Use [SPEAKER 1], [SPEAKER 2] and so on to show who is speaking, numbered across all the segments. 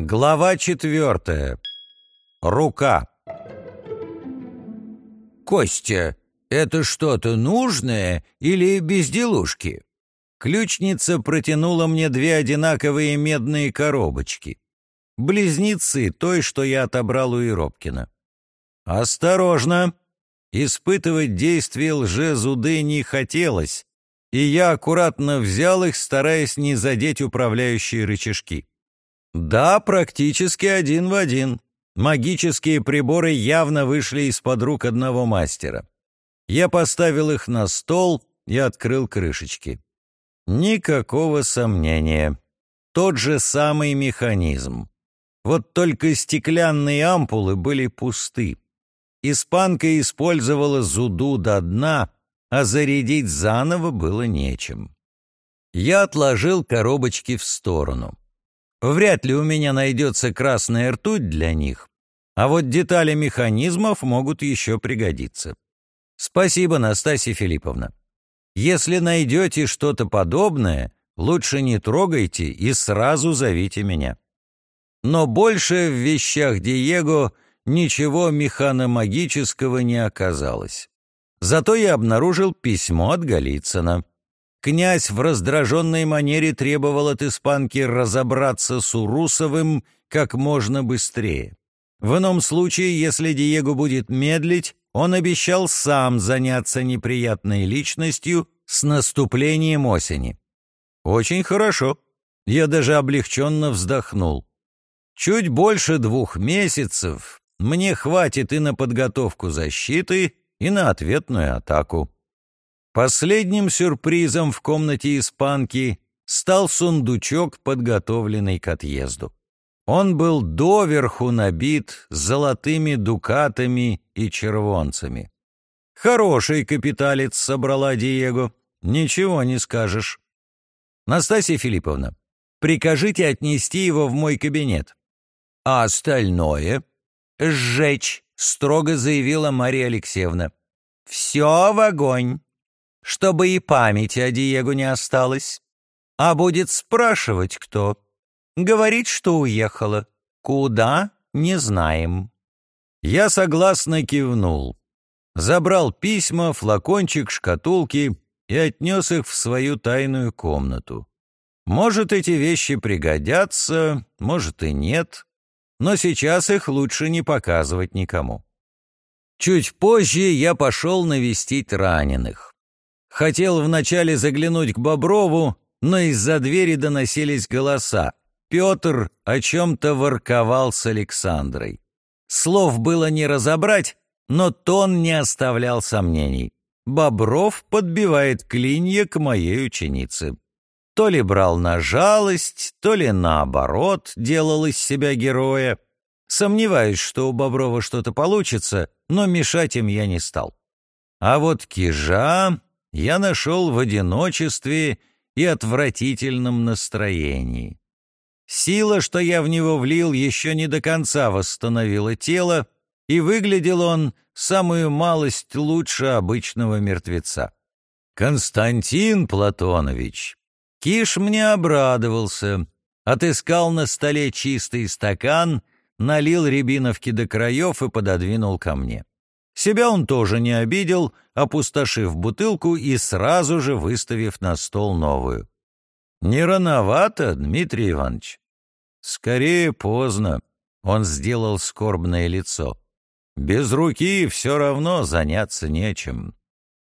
[SPEAKER 1] Глава четвертая. Рука. «Костя, это что-то нужное или безделушки?» Ключница протянула мне две одинаковые медные коробочки. Близнецы той, что я отобрал у Иробкина. «Осторожно!» Испытывать действие лжезуды не хотелось, и я аккуратно взял их, стараясь не задеть управляющие рычажки. Да, практически один в один. Магические приборы явно вышли из-под рук одного мастера. Я поставил их на стол и открыл крышечки. Никакого сомнения. Тот же самый механизм. Вот только стеклянные ампулы были пусты. Испанка использовала зуду до дна, а зарядить заново было нечем. Я отложил коробочки в сторону. Вряд ли у меня найдется красная ртуть для них, а вот детали механизмов могут еще пригодиться. Спасибо, Настасья Филипповна. Если найдете что-то подобное, лучше не трогайте и сразу зовите меня. Но больше в вещах Диего ничего механомагического не оказалось. Зато я обнаружил письмо от Голицына. Князь в раздраженной манере требовал от испанки разобраться с Урусовым как можно быстрее. В ином случае, если Диего будет медлить, он обещал сам заняться неприятной личностью с наступлением осени. Очень хорошо. Я даже облегченно вздохнул. Чуть больше двух месяцев мне хватит и на подготовку защиты, и на ответную атаку. Последним сюрпризом в комнате испанки стал сундучок, подготовленный к отъезду. Он был доверху набит золотыми дукатами и червонцами. Хороший капиталец собрала Диего, ничего не скажешь. Настасья Филипповна, прикажите отнести его в мой кабинет. А остальное — сжечь, — строго заявила Мария Алексеевна. «Все в огонь, чтобы и памяти о Диего не осталось. А будет спрашивать кто. Говорит, что уехала. Куда — не знаем». Я согласно кивнул. Забрал письма, флакончик, шкатулки и отнес их в свою тайную комнату. Может, эти вещи пригодятся, может и нет, но сейчас их лучше не показывать никому. Чуть позже я пошел навестить раненых. Хотел вначале заглянуть к Боброву, но из-за двери доносились голоса. Петр о чем-то ворковал с Александрой. Слов было не разобрать, но тон не оставлял сомнений. Бобров подбивает клинья к моей ученице. То ли брал на жалость, то ли наоборот делал из себя героя. Сомневаюсь, что у Боброва что-то получится, но мешать им я не стал. А вот Кижа я нашел в одиночестве и отвратительном настроении. Сила, что я в него влил, еще не до конца восстановила тело, и выглядел он самую малость лучше обычного мертвеца. Константин Платонович. Киш мне обрадовался, отыскал на столе чистый стакан, налил рябиновки до краев и пододвинул ко мне. Себя он тоже не обидел, опустошив бутылку и сразу же выставив на стол новую. «Не рановато, Дмитрий Иванович?» «Скорее поздно», — он сделал скорбное лицо. «Без руки все равно заняться нечем.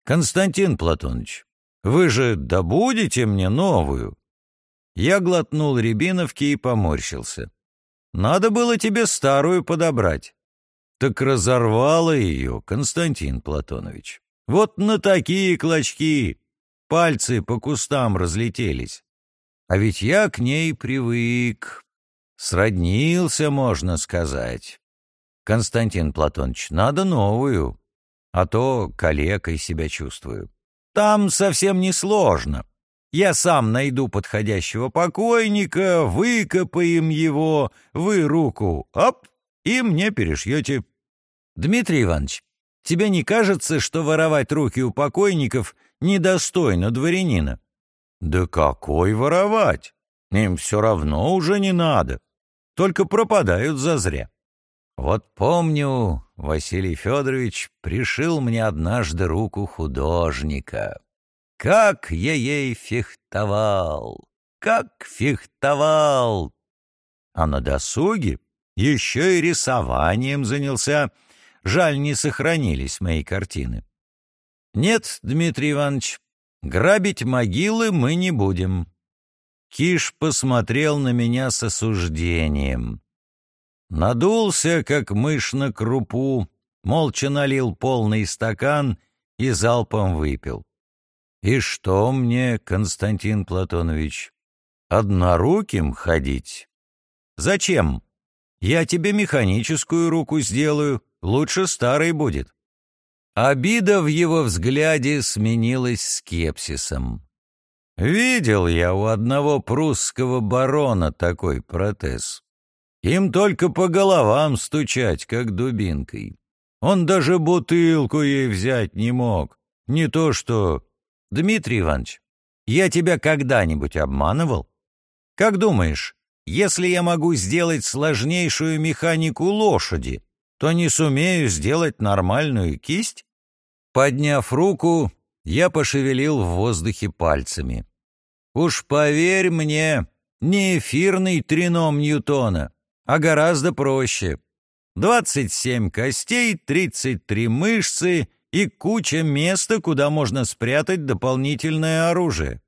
[SPEAKER 1] Константин Платоныч, вы же добудете мне новую?» Я глотнул рябиновки и поморщился. «Надо было тебе старую подобрать». «Так разорвало ее, Константин Платонович. Вот на такие клочки. Пальцы по кустам разлетелись. А ведь я к ней привык. Сроднился, можно сказать. Константин Платонович, надо новую, а то калекой себя чувствую. Там совсем не сложно. Я сам найду подходящего покойника, выкопаем его, вы руку, оп, и мне перешьете. Дмитрий Иванович, тебе не кажется, что воровать руки у покойников недостойно дворянина? Да какой воровать? Им все равно уже не надо. только пропадают зазря. Вот помню, Василий Федорович пришил мне однажды руку художника. Как я ей фехтовал! Как фехтовал! А на досуге еще и рисованием занялся. Жаль, не сохранились мои картины. Нет, Дмитрий Иванович, грабить могилы мы не будем. Киш посмотрел на меня с осуждением. Надулся, как мышь на крупу, молча налил полный стакан и залпом выпил. «И что мне, Константин Платонович, одноруким ходить?» «Зачем? Я тебе механическую руку сделаю, лучше старой будет». Обида в его взгляде сменилась скепсисом. Видел я у одного прусского барона такой протез. Им только по головам стучать, как дубинкой. Он даже бутылку ей взять не мог. Не то что... Дмитрий Иванович, я тебя когда-нибудь обманывал? Как думаешь, если я могу сделать сложнейшую механику лошади, то не сумею сделать нормальную кисть? Подняв руку, я пошевелил в воздухе пальцами. Уж поверь мне, не эфирный трином Ньютона, а гораздо проще. Двадцать семь костей, тридцать три мышцы и куча места, куда можно спрятать дополнительное оружие.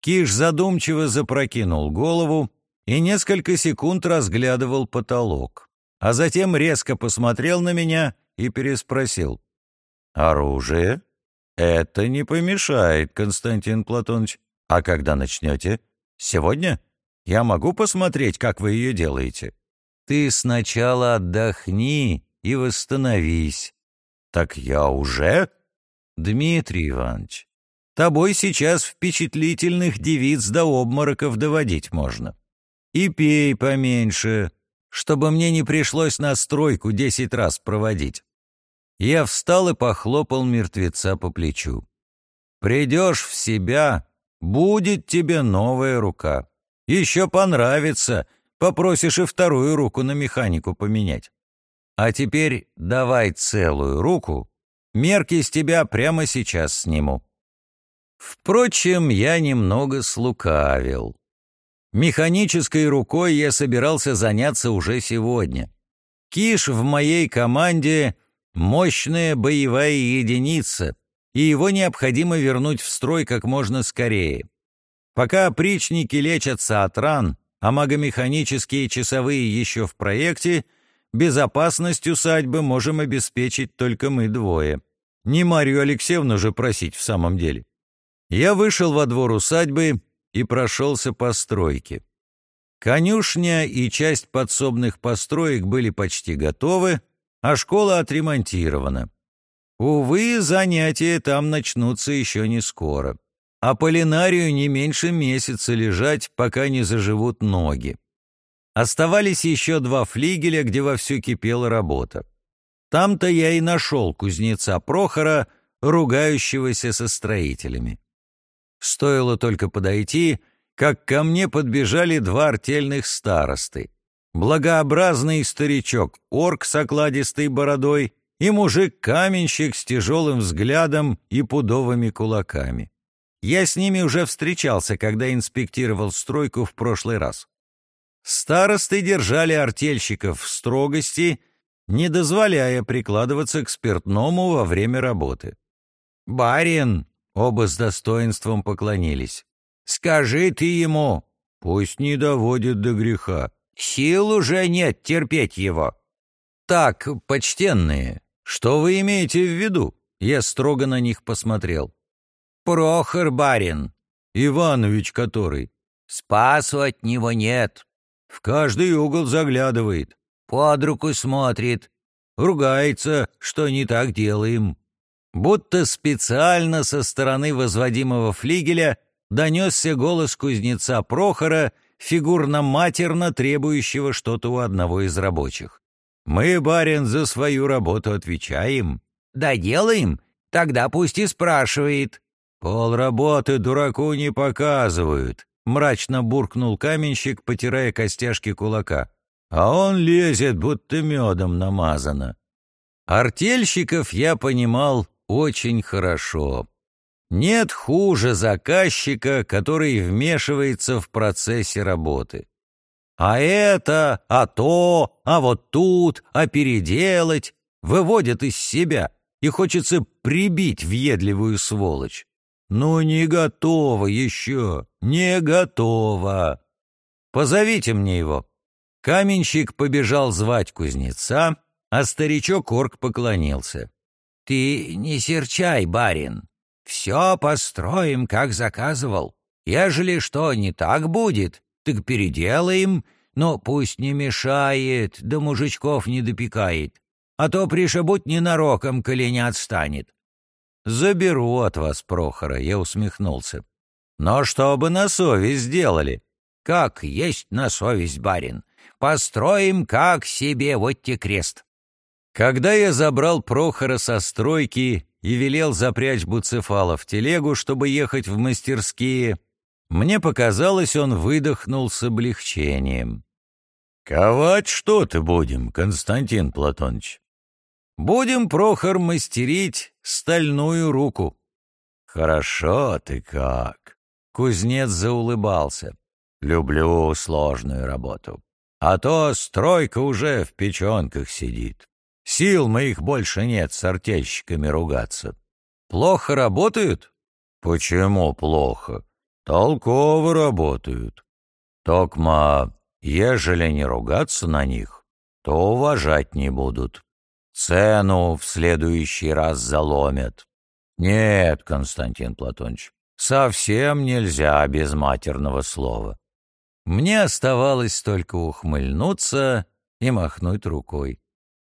[SPEAKER 1] Киш задумчиво запрокинул голову и несколько секунд разглядывал потолок, а затем резко посмотрел на меня и переспросил. «Оружие? Это не помешает, Константин Платонович. А когда начнете? Сегодня? Я могу посмотреть, как вы ее делаете?» «Ты сначала отдохни и восстановись». «Так я уже?» «Дмитрий Иванович, тобой сейчас впечатлительных девиц до обмороков доводить можно. И пей поменьше, чтобы мне не пришлось на стройку десять раз проводить. Я встал и похлопал мертвеца по плечу. «Придешь в себя, будет тебе новая рука. Еще понравится, попросишь и вторую руку на механику поменять. А теперь давай целую руку, мерки с тебя прямо сейчас сниму». Впрочем, я немного слукавил. Механической рукой я собирался заняться уже сегодня. Киш в моей команде Мощная боевая единица, и его необходимо вернуть в строй как можно скорее. Пока опричники лечатся от ран, а магомеханические часовые еще в проекте, безопасность усадьбы можем обеспечить только мы двое. Не Марию Алексеевну же просить в самом деле. Я вышел во двор усадьбы и прошелся по стройке. Конюшня и часть подсобных построек были почти готовы, а школа отремонтирована. Увы, занятия там начнутся еще не скоро. А полинарию не меньше месяца лежать, пока не заживут ноги. Оставались еще два флигеля, где вовсю кипела работа. Там-то я и нашел кузнеца Прохора, ругающегося со строителями. Стоило только подойти, как ко мне подбежали два артельных старосты благообразный старичок, орк с окладистой бородой и мужик-каменщик с тяжелым взглядом и пудовыми кулаками. Я с ними уже встречался, когда инспектировал стройку в прошлый раз. Старосты держали артельщиков в строгости, не дозволяя прикладываться к спиртному во время работы. «Барин!» — оба с достоинством поклонились. «Скажи ты ему, пусть не доводит до греха. Сил уже нет терпеть его. Так, почтенные, что вы имеете в виду? Я строго на них посмотрел. Прохор барин. Иванович который. Спасу от него нет. В каждый угол заглядывает. Под руку смотрит. Ругается, что не так делаем. Будто специально со стороны возводимого флигеля донесся голос кузнеца Прохора фигурно-матерно требующего что-то у одного из рабочих. «Мы, барин, за свою работу отвечаем». «Да делаем? Тогда пусть и спрашивает». «Пол работы дураку не показывают», — мрачно буркнул каменщик, потирая костяшки кулака. а он лезет, будто медом намазано. Артельщиков я понимал очень хорошо. Нет хуже заказчика, который вмешивается в процессе работы. А это, а то, а вот тут, а переделать выводят из себя, и хочется прибить въедливую сволочь. Ну, не готово еще, не готово. Позовите мне его. Каменщик побежал звать кузнеца, а старичок Орк поклонился. «Ты не серчай, барин. Все построим, как заказывал. Ежели что не так будет, так переделаем, но пусть не мешает, да мужичков не допекает а то пришибут ненароком, коли не отстанет. «Заберу от вас Прохора», — я усмехнулся. «Но чтобы на совесть сделали». «Как есть на совесть, барин. Построим, как себе, вот те крест». Когда я забрал Прохора со стройки и велел запрячь Буцефала в телегу, чтобы ехать в мастерские, мне показалось, он выдохнул с облегчением. «Ковать что-то будем, Константин Платоныч?» Будем, Прохор, мастерить стальную руку. Хорошо ты как. Кузнец заулыбался. Люблю сложную работу. А то стройка уже в печенках сидит. Сил моих больше нет с артельщиками ругаться. Плохо работают? Почему плохо? Толково работают. Токма, ежели не ругаться на них, то уважать не будут. Цену в следующий раз заломят. Нет, Константин Платонович, совсем нельзя без матерного слова. Мне оставалось только ухмыльнуться и махнуть рукой.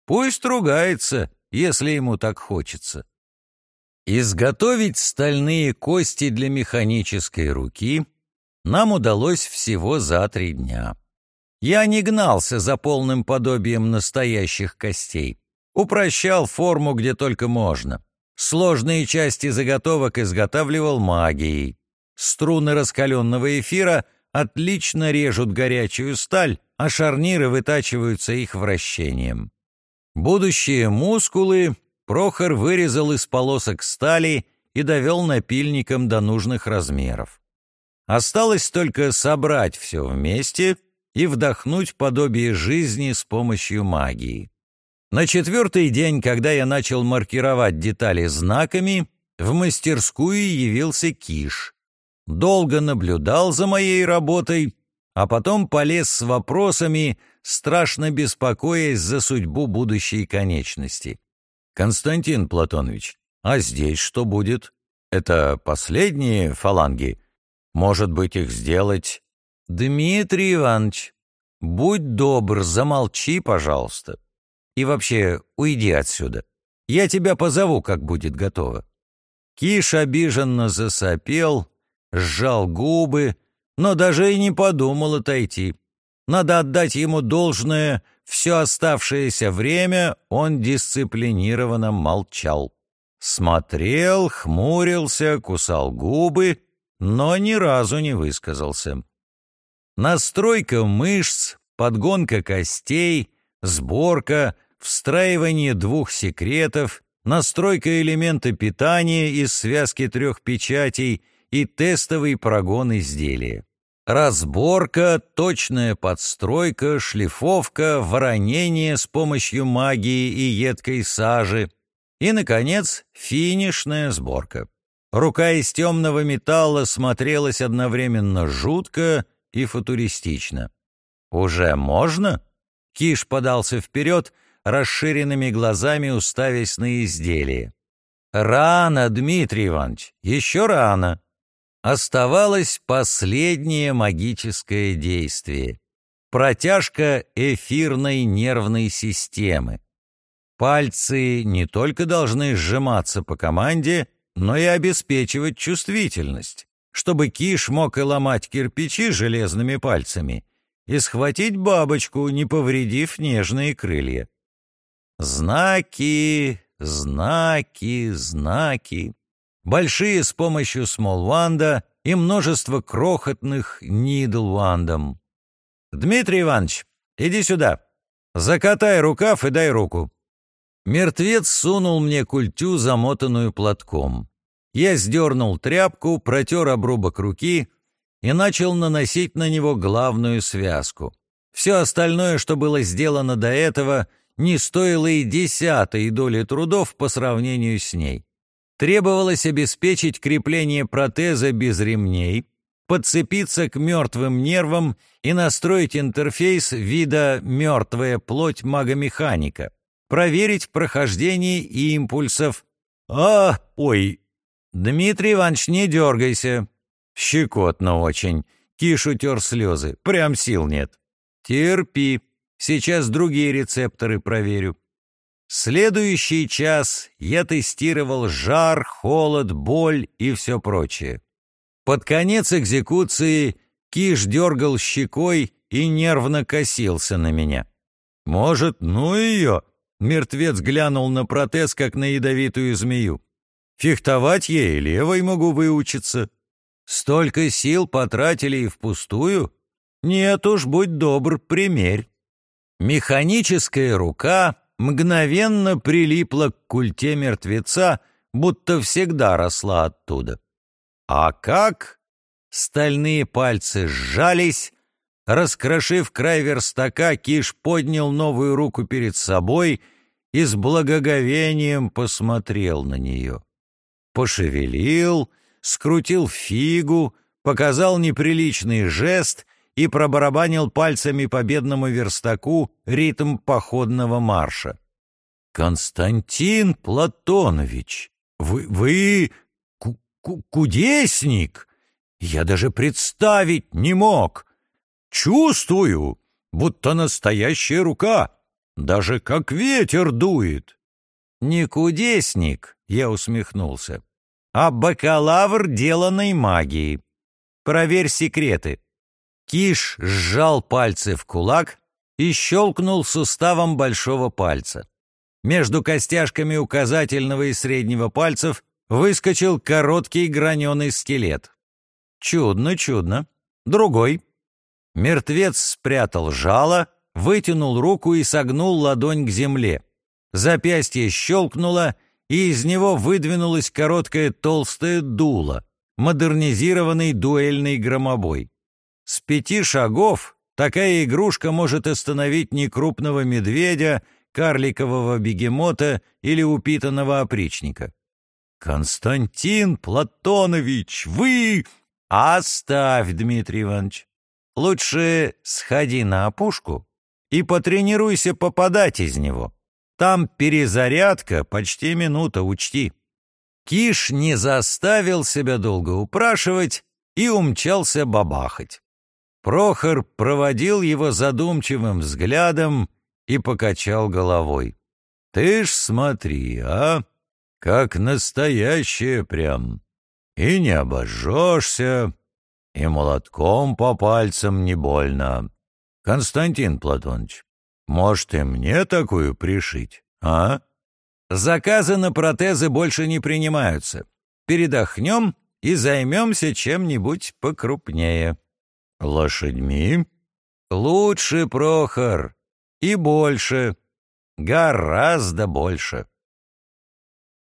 [SPEAKER 1] Пусть ругается, если ему так хочется. Изготовить стальные кости для механической руки нам удалось всего за три дня. Я не гнался за полным подобием настоящих костей. Упрощал форму где только можно. Сложные части заготовок изготавливал магией. Струны раскаленного эфира отлично режут горячую сталь, а шарниры вытачиваются их вращением. Будущие мускулы Прохор вырезал из полосок стали и довел напильником до нужных размеров. Осталось только собрать все вместе и вдохнуть подобие жизни с помощью магии. На четвертый день, когда я начал маркировать детали знаками, в мастерскую явился Киш. Долго наблюдал за моей работой, а потом полез с вопросами, страшно беспокоясь за судьбу будущей конечности. «Константин Платонович, а здесь что будет? Это последние фаланги? Может быть, их сделать...» «Дмитрий Иванович, будь добр, замолчи, пожалуйста. И вообще, уйди отсюда. Я тебя позову, как будет готово». Киш обиженно засопел, сжал губы, но даже и не подумал отойти. Надо отдать ему должное, все оставшееся время он дисциплинированно молчал. Смотрел, хмурился, кусал губы, но ни разу не высказался. Настройка мышц, подгонка костей, сборка, встраивание двух секретов, настройка элемента питания из связки трех печатей и тестовый прогон изделия. Разборка, точная подстройка, шлифовка, воронение с помощью магии и едкой сажи. И, наконец, финишная сборка. Рука из темного металла смотрелась одновременно жутко и футуристично. «Уже можно?» Киш подался вперед, расширенными глазами уставясь на изделие. «Рано, Дмитрий Иванович, еще рано!» Оставалось последнее магическое действие — протяжка эфирной нервной системы. Пальцы не только должны сжиматься по команде, но и обеспечивать чувствительность, чтобы Киш мог и ломать кирпичи железными пальцами и схватить бабочку, не повредив нежные крылья. Знаки, знаки, знаки. Большие с помощью смолванда и множество крохотных нидлвандом. Дмитрий Иванович, иди сюда. Закатай рукав и дай руку». Мертвец сунул мне культю, замотанную платком. Я сдернул тряпку, протер обрубок руки и начал наносить на него главную связку. Все остальное, что было сделано до этого, не стоило и десятой доли трудов по сравнению с ней. Требовалось обеспечить крепление протеза без ремней, подцепиться к мертвым нервам и настроить интерфейс вида «мертвая плоть магомеханика», проверить прохождение импульсов. «А, ой, Дмитрий Иванович, не дергайся!» «Щекотно очень!» Киш утер слезы. «Прям сил нет!» «Терпи, сейчас другие рецепторы проверю». Следующий час я тестировал жар, холод, боль и все прочее. Под конец экзекуции Киш дергал щекой и нервно косился на меня. «Может, ну ее?» Мертвец глянул на протез, как на ядовитую змею. «Фехтовать ей левой могу выучиться. Столько сил потратили и впустую? Нет уж, будь добр, примерь». Механическая рука мгновенно прилипла к культе мертвеца, будто всегда росла оттуда. А как? Стальные пальцы сжались, раскрошив край верстака, Киш поднял новую руку перед собой и с благоговением посмотрел на нее. Пошевелил, скрутил фигу, показал неприличный жест и пробарабанил пальцами по бедному верстаку ритм походного марша. «Константин Платонович, вы... вы... кудесник? Я даже представить не мог. Чувствую, будто настоящая рука, даже как ветер дует». «Не кудесник», — я усмехнулся, — «а бакалавр деланной магии. Проверь секреты». Киш сжал пальцы в кулак и щелкнул суставом большого пальца. Между костяшками указательного и среднего пальцев выскочил короткий граненый скелет. Чудно, чудно. Другой. Мертвец спрятал жало, вытянул руку и согнул ладонь к земле. Запястье щелкнуло, и из него выдвинулось короткое толстое дуло, модернизированный дуэльный громобой. С пяти шагов такая игрушка может остановить некрупного медведя, карликового бегемота или упитанного опричника. «Константин Платонович, вы...» «Оставь, Дмитрий Иванович. Лучше сходи на опушку и потренируйся попадать из него. Там перезарядка, почти минута, учти». Киш не заставил себя долго упрашивать и умчался бабахать. Прохор проводил его задумчивым взглядом и покачал головой. «Ты ж смотри, а! Как настоящее прям! И не обожжешься, и молотком по пальцам не больно. Константин Платоныч, может, и мне такую пришить, а?» «Заказы на протезы больше не принимаются. Передохнем и займемся чем-нибудь покрупнее». Лошадьми? Лучше, Прохор. И больше. Гораздо больше.